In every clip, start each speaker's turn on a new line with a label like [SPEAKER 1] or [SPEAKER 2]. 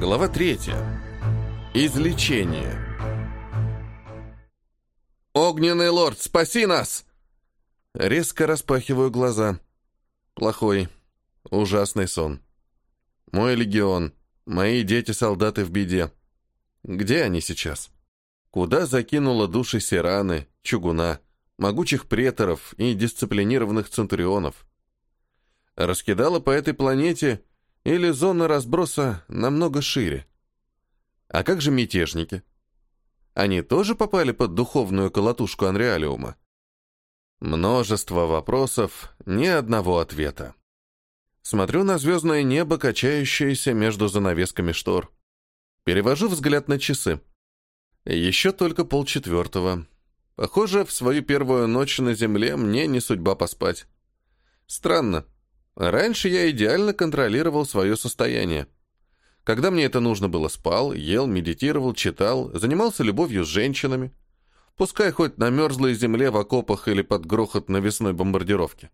[SPEAKER 1] Глава третья. Излечение. «Огненный лорд, спаси нас!» Резко распахиваю глаза. Плохой, ужасный сон. Мой легион, мои дети-солдаты в беде. Где они сейчас? Куда закинула души Сираны, Чугуна, могучих преторов и дисциплинированных центурионов? Раскидала по этой планете или зона разброса намного шире? А как же мятежники? Они тоже попали под духовную колотушку Анреалиума? Множество вопросов, ни одного ответа. Смотрю на звездное небо, качающееся между занавесками штор. Перевожу взгляд на часы. Еще только полчетвертого. Похоже, в свою первую ночь на Земле мне не судьба поспать. Странно. Раньше я идеально контролировал свое состояние. Когда мне это нужно было, спал, ел, медитировал, читал, занимался любовью с женщинами. Пускай хоть на мерзлой земле в окопах или под грохот навесной бомбардировки.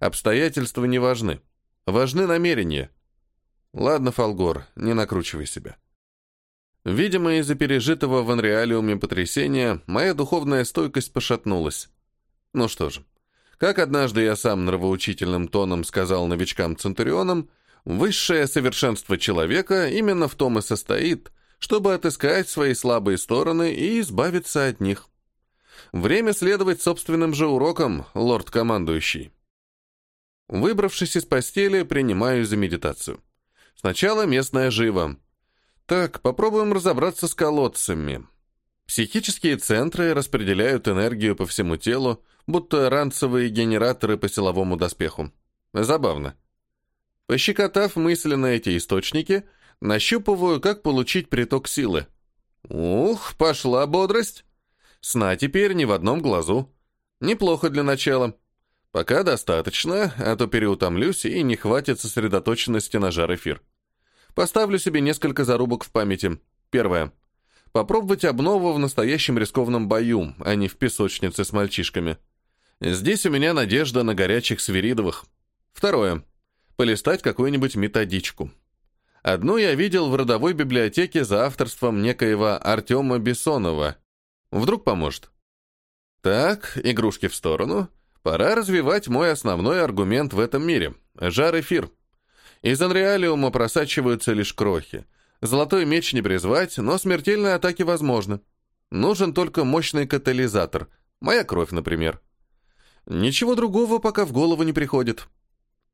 [SPEAKER 1] Обстоятельства не важны. Важны намерения. Ладно, Фолгор, не накручивай себя. Видимо, из-за пережитого в Анреалиуме потрясения моя духовная стойкость пошатнулась. Ну что же, как однажды я сам нравоучительным тоном сказал новичкам-центурионам, высшее совершенство человека именно в том и состоит, чтобы отыскать свои слабые стороны и избавиться от них. Время следовать собственным же урокам, лорд-командующий. Выбравшись из постели, принимаю за медитацию. Сначала местная жива. Так, попробуем разобраться с колодцами. Психические центры распределяют энергию по всему телу, будто ранцевые генераторы по силовому доспеху. Забавно. Пощекотав мысленно эти источники, нащупываю, как получить приток силы. Ух, пошла бодрость. Сна теперь ни в одном глазу. Неплохо для начала. Пока достаточно, а то переутомлюсь и не хватит сосредоточенности на жар-эфир. Поставлю себе несколько зарубок в памяти. Первое. Попробовать обнову в настоящем рискованном бою, а не в песочнице с мальчишками. Здесь у меня надежда на горячих свиридовых. Второе. Полистать какую-нибудь методичку. Одну я видел в родовой библиотеке за авторством некоего Артема Бессонова. Вдруг поможет. Так, игрушки в сторону. Пора развивать мой основной аргумент в этом мире — жар-эфир. Из анреалиума просачиваются лишь крохи. Золотой меч не призвать, но смертельные атаки возможны. Нужен только мощный катализатор. Моя кровь, например. Ничего другого пока в голову не приходит.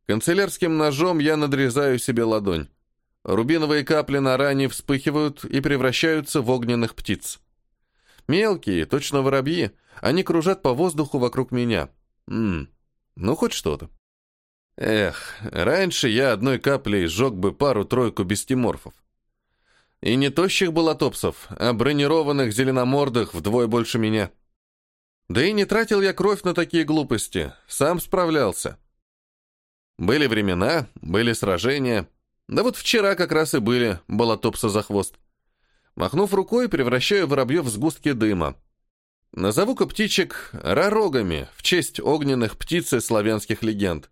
[SPEAKER 1] Канцелярским ножом я надрезаю себе ладонь. Рубиновые капли на ране вспыхивают и превращаются в огненных птиц. Мелкие, точно воробьи, они кружат по воздуху вокруг меня. Ммм, ну хоть что-то. Эх, раньше я одной каплей сжег бы пару-тройку бестиморфов. И не тощих болотопсов, а бронированных зеленомордых вдвое больше меня. Да и не тратил я кровь на такие глупости, сам справлялся. Были времена, были сражения. Да вот вчера как раз и были, болотопса за хвост. Махнув рукой, превращаю воробьев в сгустки дыма. Назову-ка птичек ророгами в честь огненных птиц и славянских легенд.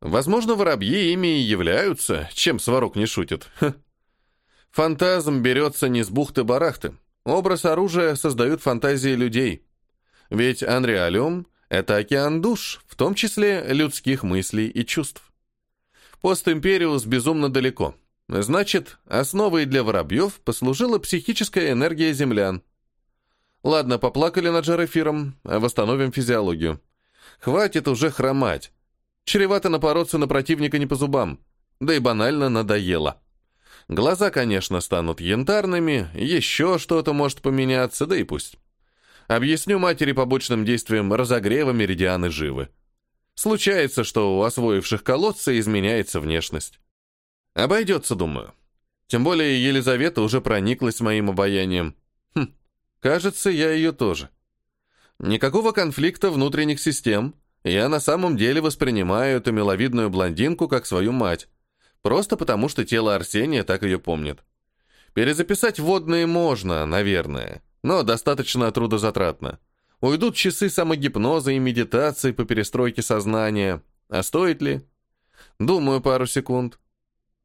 [SPEAKER 1] Возможно, воробьи ими и являются, чем сварок не шутит. Ха. Фантазм берется не с бухты-барахты. Образ оружия создают фантазии людей. Ведь Анреалиум — это океан душ, в том числе людских мыслей и чувств. Постимпериус безумно далеко. Значит, основой для воробьев послужила психическая энергия землян. Ладно, поплакали над жарэфиром, восстановим физиологию. Хватит уже хромать. Чревато напороться на противника не по зубам. Да и банально надоело. Глаза, конечно, станут янтарными, еще что-то может поменяться, да и пусть. Объясню матери побочным действием разогрева меридианы живы. Случается, что у освоивших колодца изменяется внешность. Обойдется, думаю. Тем более Елизавета уже прониклась моим обаянием. Хм, кажется, я ее тоже. Никакого конфликта внутренних систем. Я на самом деле воспринимаю эту миловидную блондинку как свою мать. Просто потому, что тело Арсения так ее помнит. Перезаписать водные можно, наверное но достаточно трудозатратно. Уйдут часы самогипноза и медитации по перестройке сознания. А стоит ли? Думаю, пару секунд.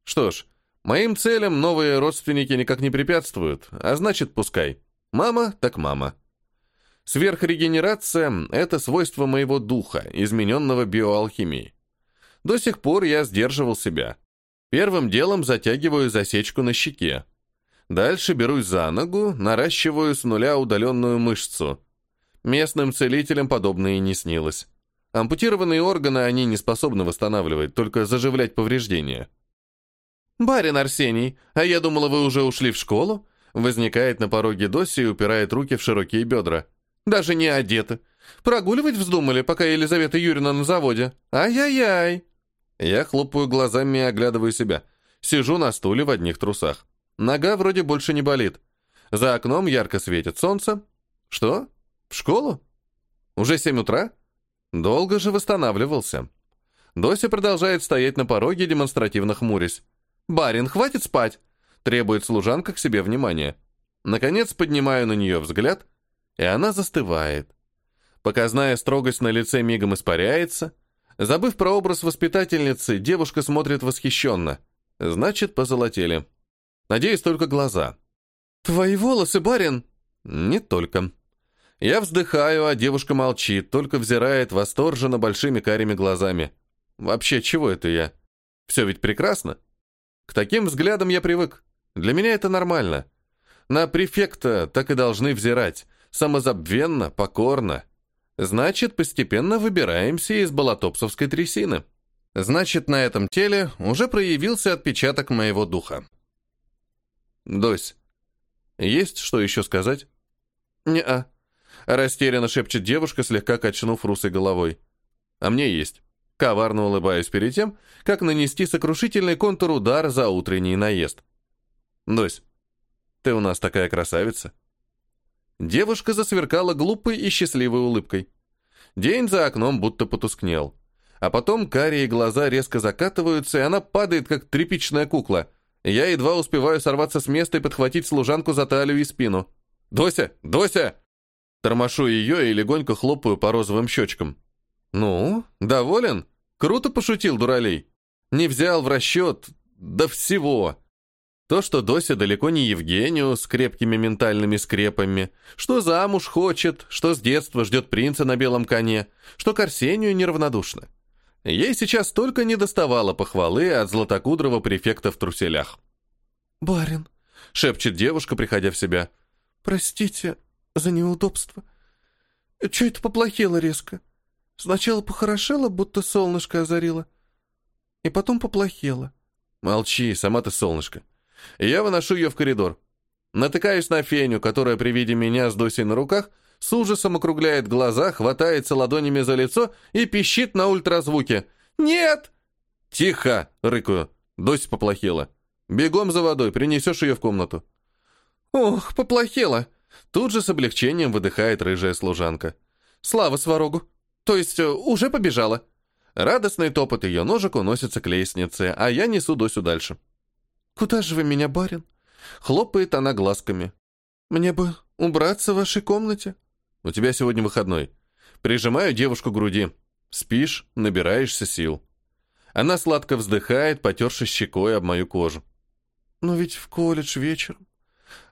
[SPEAKER 1] Что ж, Моим целям новые родственники никак не препятствуют, а значит, пускай. Мама так мама. Сверхрегенерация — это свойство моего духа, измененного биоалхимией. До сих пор я сдерживал себя. Первым делом затягиваю засечку на щеке. Дальше берусь за ногу, наращиваю с нуля удаленную мышцу. Местным целителям подобное не снилось. Ампутированные органы они не способны восстанавливать, только заживлять повреждения. «Барин Арсений, а я думала, вы уже ушли в школу?» Возникает на пороге Доси и упирает руки в широкие бедра. «Даже не одеты. Прогуливать вздумали, пока Елизавета Юрьевна на заводе. Ай-яй-яй!» Я хлопаю глазами и оглядываю себя. Сижу на стуле в одних трусах. Нога вроде больше не болит. За окном ярко светит солнце. Что? В школу? Уже семь утра? Долго же восстанавливался. Дося продолжает стоять на пороге, демонстративно хмурясь. «Барин, хватит спать!» Требует служанка к себе внимания. Наконец поднимаю на нее взгляд, и она застывает. Показная строгость на лице мигом испаряется. Забыв про образ воспитательницы, девушка смотрит восхищенно. Значит, позолотели. Надеюсь, только глаза. «Твои волосы, барин!» «Не только». Я вздыхаю, а девушка молчит, только взирает восторженно большими карими глазами. Вообще, чего это я? Все ведь прекрасно. К таким взглядам я привык. Для меня это нормально. На префекта так и должны взирать. Самозабвенно, покорно. Значит, постепенно выбираемся из болотопсовской трясины. Значит, на этом теле уже проявился отпечаток моего духа. Дось, есть что еще сказать? Не-а. Растерянно шепчет девушка, слегка качнув русой головой. А мне есть. Коварно улыбаюсь перед тем, как нанести сокрушительный контур-удар за утренний наезд. «Дось, ты у нас такая красавица». Девушка засверкала глупой и счастливой улыбкой. День за окном будто потускнел. А потом карие глаза резко закатываются, и она падает, как тряпичная кукла. Я едва успеваю сорваться с места и подхватить служанку за талию и спину. «Дося! Дося!» Тормошу ее и легонько хлопаю по розовым щечкам. «Ну, доволен? Круто пошутил, дуралей. Не взял в расчет... до всего. То, что Дося далеко не Евгению с крепкими ментальными скрепами, что замуж хочет, что с детства ждет принца на белом коне, что к Арсению неравнодушна. Ей сейчас только не доставало похвалы от златокудрого префекта в труселях. «Барин», — шепчет девушка, приходя в себя, — «простите за неудобство. Че это поплохело резко?» Сначала похорошело, будто солнышко озарило, и потом поплохело. Молчи, сама ты солнышко. Я выношу ее в коридор. Натыкаюсь на Феню, которая при виде меня с Досей на руках с ужасом округляет глаза, хватается ладонями за лицо и пищит на ультразвуке. «Нет!» «Тихо!» — рыкаю. Дося поплохела. «Бегом за водой, принесешь ее в комнату». «Ох, поплохела!» Тут же с облегчением выдыхает рыжая служанка. «Слава сварогу! То есть э, уже побежала. Радостный топот ее ножек уносится к лестнице, а я несу Досю дальше. «Куда же вы меня, барин?» Хлопает она глазками. «Мне бы убраться в вашей комнате». «У тебя сегодня выходной». Прижимаю девушку к груди. Спишь, набираешься сил. Она сладко вздыхает, потершись щекой об мою кожу. «Но ведь в колледж вечером».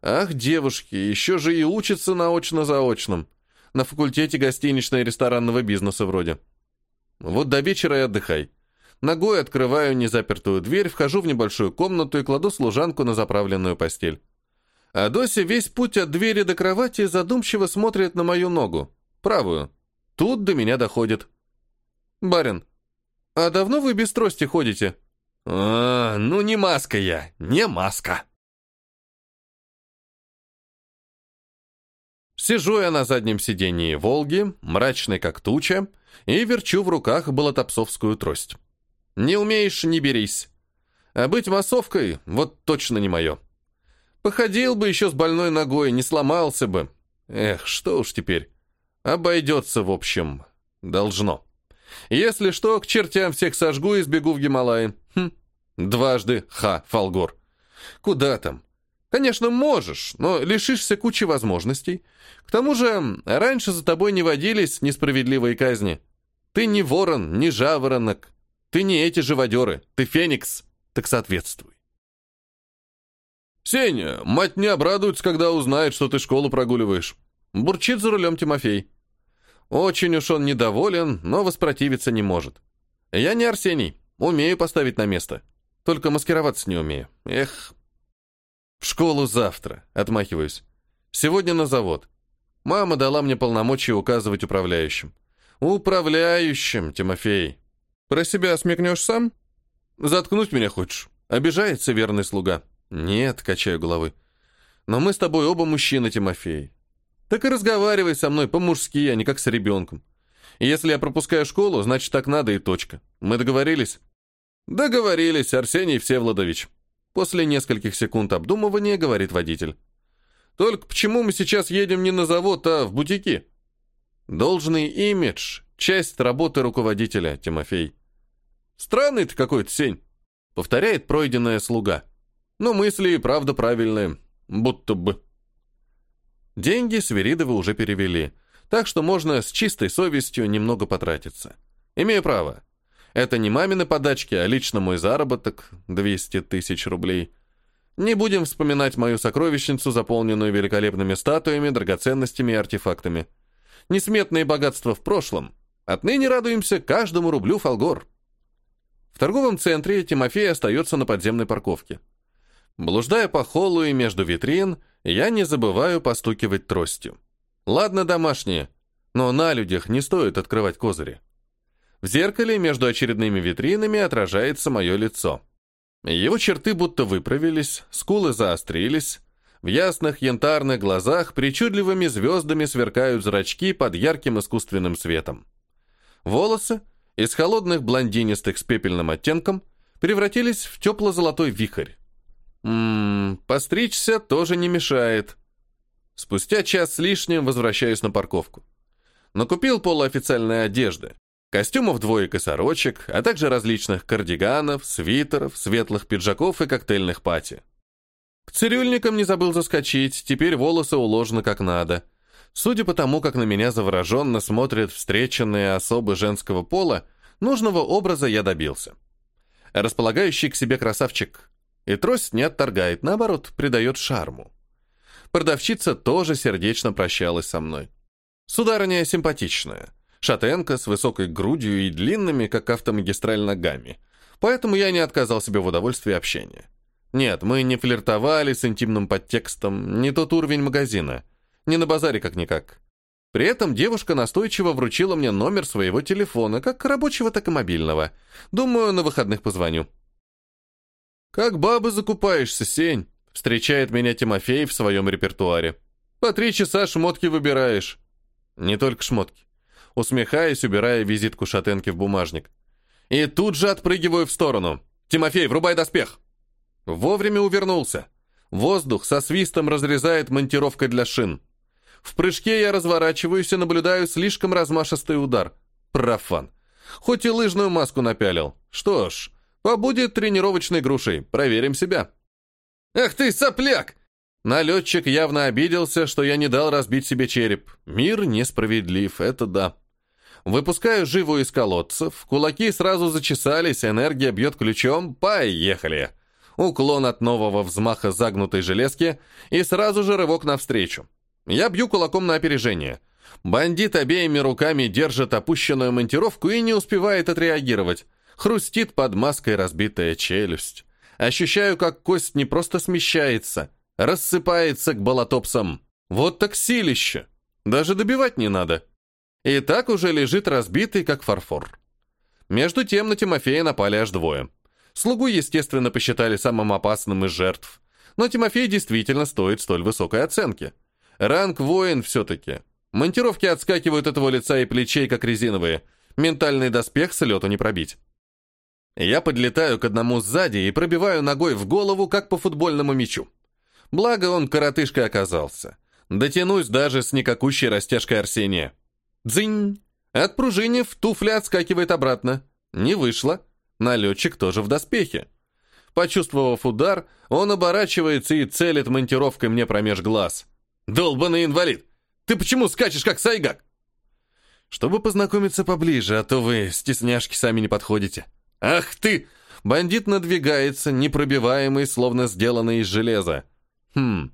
[SPEAKER 1] «Ах, девушки, еще же и учатся на очно-заочном на факультете гостиничного и ресторанного бизнеса вроде. Вот до вечера и отдыхай. Ногой открываю незапертую дверь, вхожу в небольшую комнату и кладу служанку на заправленную постель. А Дося весь путь от двери до кровати задумчиво смотрит на мою ногу, правую. Тут до меня доходит. «Барин, а давно вы без трости ходите?» «А, ну не маска я, не маска». Сижу я на заднем сидении «Волги», мрачный как туча, и верчу в руках болотопсовскую трость. Не умеешь — не берись. А быть массовкой — вот точно не мое. Походил бы еще с больной ногой, не сломался бы. Эх, что уж теперь. Обойдется, в общем. Должно. Если что, к чертям всех сожгу и сбегу в Гималаи. Хм. Дважды, ха, Фолгор. Куда там? Конечно, можешь, но лишишься кучи возможностей. К тому же, раньше за тобой не водились несправедливые казни. Ты не ворон, не жаворонок. Ты не эти живодеры. Ты феникс. Так соответствуй. «Сеня, мать не обрадуется, когда узнает, что ты школу прогуливаешь». Бурчит за рулем Тимофей. Очень уж он недоволен, но воспротивиться не может. Я не Арсений, умею поставить на место. Только маскироваться не умею. Эх. В школу завтра, отмахиваюсь. Сегодня на завод. Мама дала мне полномочия указывать управляющим. Управляющим, Тимофей. Про себя смекнешь сам? Заткнуть меня хочешь? Обижается верный слуга. «Нет», — качаю головой. «Но мы с тобой оба мужчины, Тимофей. Так и разговаривай со мной по-мужски, а не как с ребенком. если я пропускаю школу, значит, так надо и точка. Мы договорились?» «Договорились, Арсений Всеволодович». После нескольких секунд обдумывания говорит водитель. «Только почему мы сейчас едем не на завод, а в бутики?» «Должный имидж — часть работы руководителя, Тимофей». «Странный ты какой-то, Сень», — повторяет пройденная слуга. Но мысли и правда правильные. Будто бы. Деньги Свиридовы уже перевели, так что можно с чистой совестью немного потратиться. Имею право. Это не мамины подачки, а лично мой заработок — 200 тысяч рублей. Не будем вспоминать мою сокровищницу, заполненную великолепными статуями, драгоценностями и артефактами. Несметные богатства в прошлом. Отныне радуемся каждому рублю фолгор. В торговом центре Тимофей остается на подземной парковке. Блуждая по холлу и между витрин, я не забываю постукивать тростью. Ладно, домашние, но на людях не стоит открывать козыри. В зеркале между очередными витринами отражается мое лицо. Его черты будто выправились, скулы заострились, в ясных янтарных глазах причудливыми звездами сверкают зрачки под ярким искусственным светом. Волосы, из холодных блондинистых с пепельным оттенком, превратились в тепло-золотой вихрь. Ммм, постричься тоже не мешает. Спустя час с лишним возвращаюсь на парковку. Накупил полуофициальной одежды. Костюмов двоек и сорочек, а также различных кардиганов, свитеров, светлых пиджаков и коктейльных пати. К цирюльникам не забыл заскочить, теперь волосы уложены как надо. Судя по тому, как на меня завороженно смотрят встреченные особы женского пола, нужного образа я добился. Располагающий к себе красавчик и трость не отторгает, наоборот, придает шарму. Продавщица тоже сердечно прощалась со мной. Сударыня симпатичная, шатенка с высокой грудью и длинными, как автомагистраль, ногами. Поэтому я не отказал себе в удовольствии общения. Нет, мы не флиртовали с интимным подтекстом, не тот уровень магазина. Не на базаре как-никак. При этом девушка настойчиво вручила мне номер своего телефона, как рабочего, так и мобильного. Думаю, на выходных позвоню. «Как бабы закупаешься, Сень?» — встречает меня Тимофей в своем репертуаре. «По три часа шмотки выбираешь». «Не только шмотки». Усмехаясь, убирая визитку шатенки в бумажник. И тут же отпрыгиваю в сторону. «Тимофей, врубай доспех!» Вовремя увернулся. Воздух со свистом разрезает монтировкой для шин. В прыжке я разворачиваюсь и наблюдаю слишком размашистый удар. Профан. Хоть и лыжную маску напялил. Что ж, Побудет тренировочной грушей. Проверим себя. Эх ты, сопляк! Налетчик явно обиделся, что я не дал разбить себе череп. Мир несправедлив, это да. Выпускаю живу из колодцев, кулаки сразу зачесались, энергия бьет ключом. Поехали! Уклон от нового взмаха загнутой железки и сразу же рывок навстречу. Я бью кулаком на опережение. Бандит обеими руками держит опущенную монтировку и не успевает отреагировать. Хрустит под маской разбитая челюсть. Ощущаю, как кость не просто смещается, рассыпается к болотопсам. Вот так силище. Даже добивать не надо. И так уже лежит разбитый, как фарфор. Между тем на Тимофея напали аж двое. Слугу, естественно, посчитали самым опасным из жертв. Но Тимофей действительно стоит столь высокой оценки. Ранг воин все-таки. Монтировки отскакивают от его лица и плечей, как резиновые. Ментальный доспех с лету не пробить. Я подлетаю к одному сзади и пробиваю ногой в голову, как по футбольному мячу. Благо он коротышкой оказался. Дотянусь даже с никакущей растяжкой Арсения. Дзынь! Отпружинив, туфля отскакивает обратно. Не вышло. Налетчик тоже в доспехе. Почувствовав удар, он оборачивается и целит монтировкой мне промеж глаз. «Долбанный инвалид! Ты почему скачешь, как сайгак?» «Чтобы познакомиться поближе, а то вы, стесняшки, сами не подходите». «Ах ты!» Бандит надвигается, непробиваемый, словно сделанный из железа. Хм,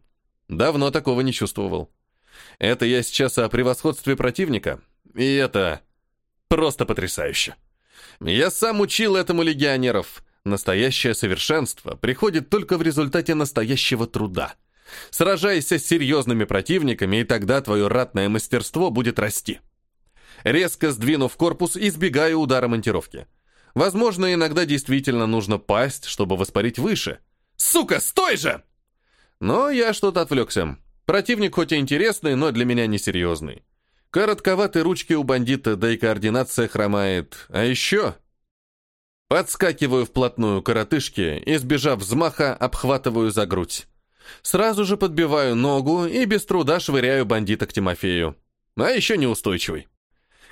[SPEAKER 1] давно такого не чувствовал. Это я сейчас о превосходстве противника, и это просто потрясающе. Я сам учил этому легионеров. Настоящее совершенство приходит только в результате настоящего труда. Сражайся с серьезными противниками, и тогда твое ратное мастерство будет расти. Резко сдвинув корпус, избегаю удара монтировки. Возможно, иногда действительно нужно пасть, чтобы воспарить выше. Сука, стой же! Но я что-то отвлекся. Противник хоть и интересный, но для меня несерьезный. Коротковатые ручки у бандита, да и координация хромает. А еще... Подскакиваю вплотную к коротышке, избежав взмаха, обхватываю за грудь. Сразу же подбиваю ногу и без труда швыряю бандита к Тимофею. А еще неустойчивый.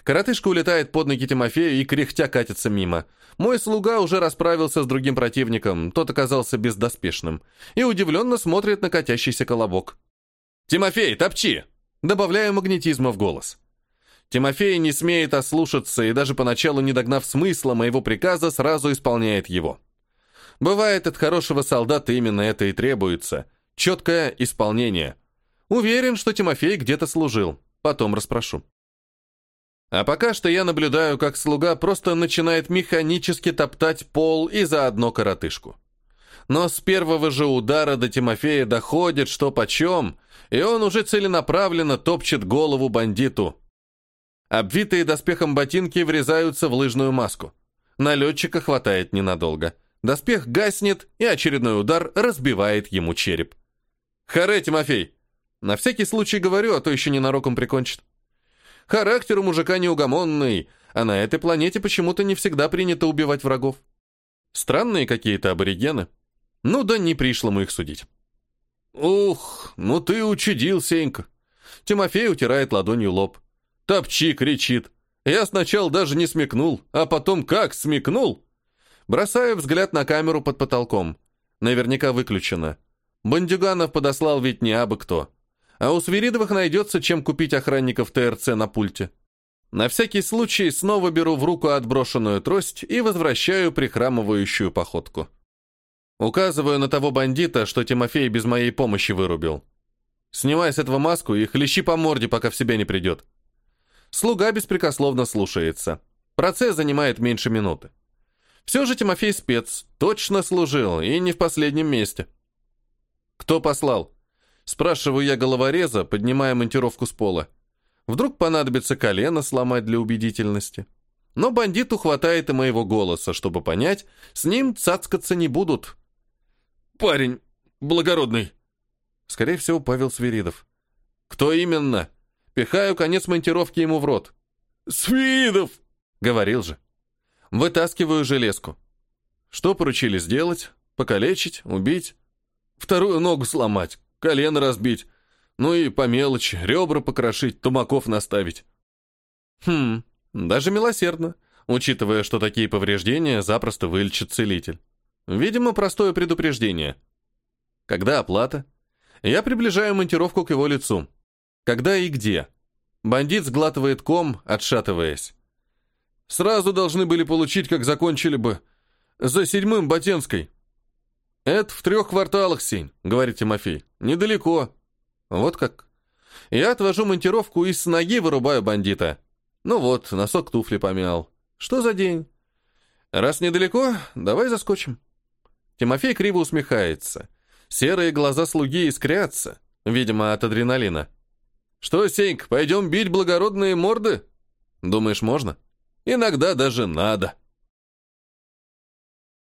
[SPEAKER 1] Коротышка улетает под ноги Тимофею и кряхтя катится мимо. Мой слуга уже расправился с другим противником, тот оказался бездоспешным, и удивленно смотрит на катящийся колобок. «Тимофей, топчи!» Добавляю магнетизма в голос. Тимофей не смеет ослушаться и даже поначалу не догнав смысла моего приказа, сразу исполняет его. Бывает, от хорошего солдата именно это и требуется. Четкое исполнение. Уверен, что Тимофей где-то служил. Потом расспрошу. А пока что я наблюдаю, как слуга просто начинает механически топтать пол и заодно коротышку. Но с первого же удара до Тимофея доходит, что почем, и он уже целенаправленно топчет голову бандиту. Обвитые доспехом ботинки врезаются в лыжную маску. Налетчика хватает ненадолго. Доспех гаснет, и очередной удар разбивает ему череп. «Харе, Тимофей!» На всякий случай говорю, а то еще ненароком прикончит. Характер у мужика неугомонный, а на этой планете почему-то не всегда принято убивать врагов. Странные какие-то аборигены. Ну да не пришло мы их судить. «Ух, ну ты учудил, Сенька!» Тимофей утирает ладонью лоб. «Топчи!» — кричит. Я сначала даже не смекнул, а потом как смекнул? Бросаю взгляд на камеру под потолком. Наверняка выключена. Бандюганов подослал ведь не абы кто а у Свиридовых найдется, чем купить охранников ТРЦ на пульте. На всякий случай снова беру в руку отброшенную трость и возвращаю прихрамывающую походку. Указываю на того бандита, что Тимофей без моей помощи вырубил. Снимай с этого маску и хлещи по морде, пока в себя не придет. Слуга беспрекословно слушается. Процесс занимает меньше минуты. Все же Тимофей спец, точно служил, и не в последнем месте. Кто послал? Спрашиваю я головореза, поднимая монтировку с пола. Вдруг понадобится колено сломать для убедительности. Но бандиту хватает и моего голоса, чтобы понять, с ним цацкаться не будут. «Парень, благородный!» Скорее всего, Павел Свиридов. «Кто именно?» Пихаю конец монтировки ему в рот. «Свиридов!» — говорил же. Вытаскиваю железку. Что поручили сделать? Покалечить? Убить? Вторую ногу сломать колено разбить, ну и по мелочи, ребра покрошить, тумаков наставить. Хм, даже милосердно, учитывая, что такие повреждения запросто вылечит целитель. Видимо, простое предупреждение. Когда оплата? Я приближаю монтировку к его лицу. Когда и где? Бандит сглатывает ком, отшатываясь. Сразу должны были получить, как закончили бы. За седьмым Ботенской. «Это в трех кварталах, Сень», — говорит Тимофей. «Недалеко». «Вот как». Я отвожу монтировку и с ноги вырубаю бандита. Ну вот, носок туфли помял. Что за день? Раз недалеко, давай заскочим. Тимофей криво усмехается. Серые глаза слуги искрятся, видимо, от адреналина. Что, Сеньк, пойдем бить благородные морды? Думаешь, можно? Иногда даже надо.